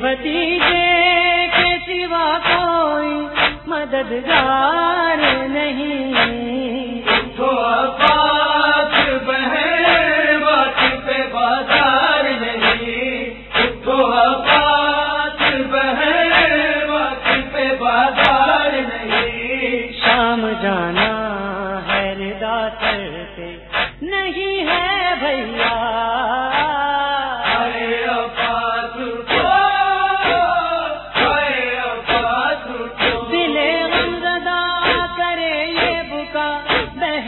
بتیجے کے سوا کوئی مددگار نہیں۔ تو بہن پہ بازار نہیں۔ تو پہ بازار نہیں۔ شام جانا ہے نہیں ہے بھیا۔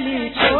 چلی چھو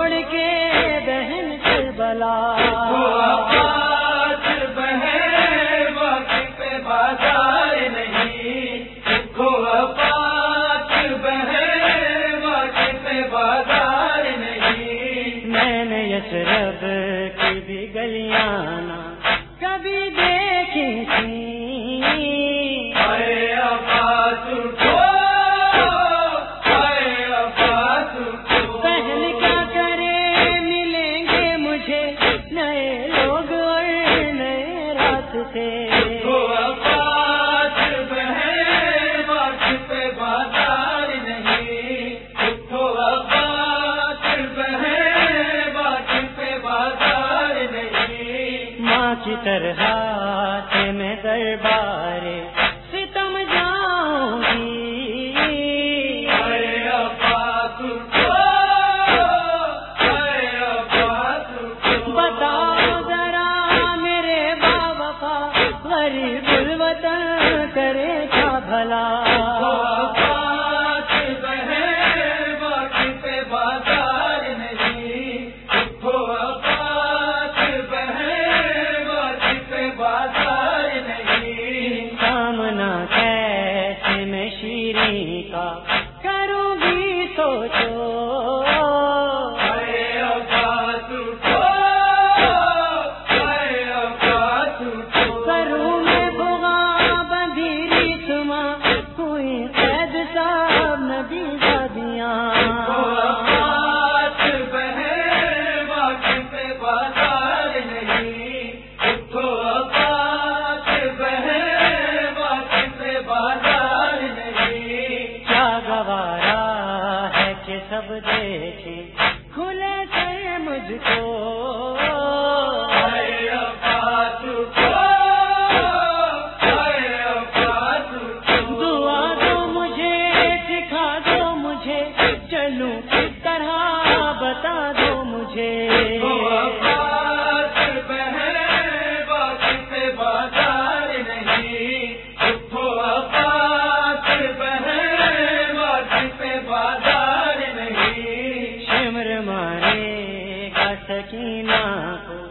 کی طرح میں دربار سب دیکھے کھلے سے مجھ کو۔ سکینہ کو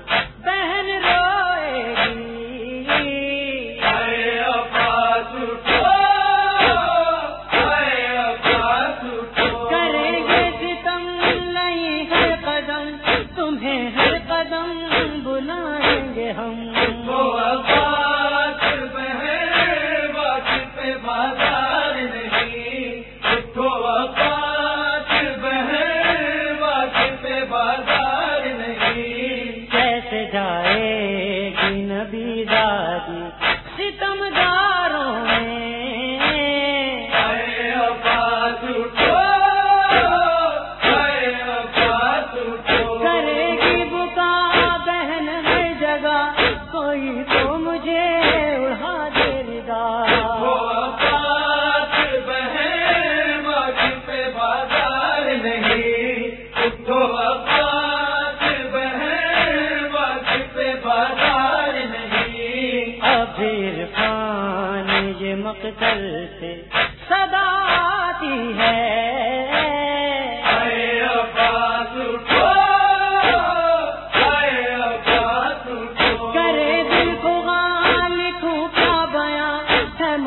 ستم داروں میں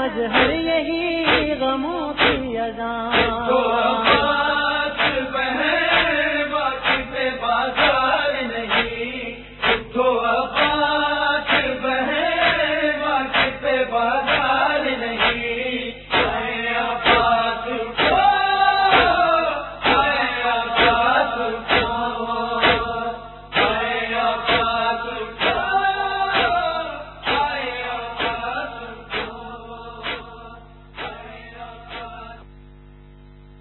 مظہر یہی غموں کی اذان۔